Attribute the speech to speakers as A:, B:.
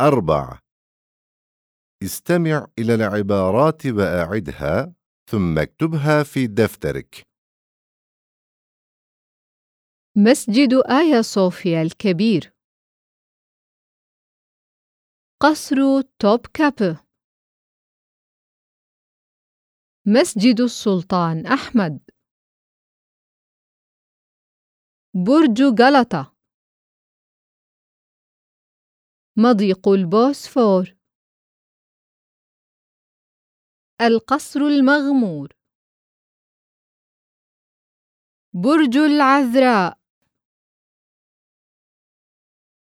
A: أربع. استمع إلى العبارات وأعدها ثم اكتبها في دفترك.
B: مسجد آيا صوفيا الكبير. قصر توب كابو مسجد السلطان أحمد. برج غلطة مضيق البوسفور. القصر المغمور. برج العذراء.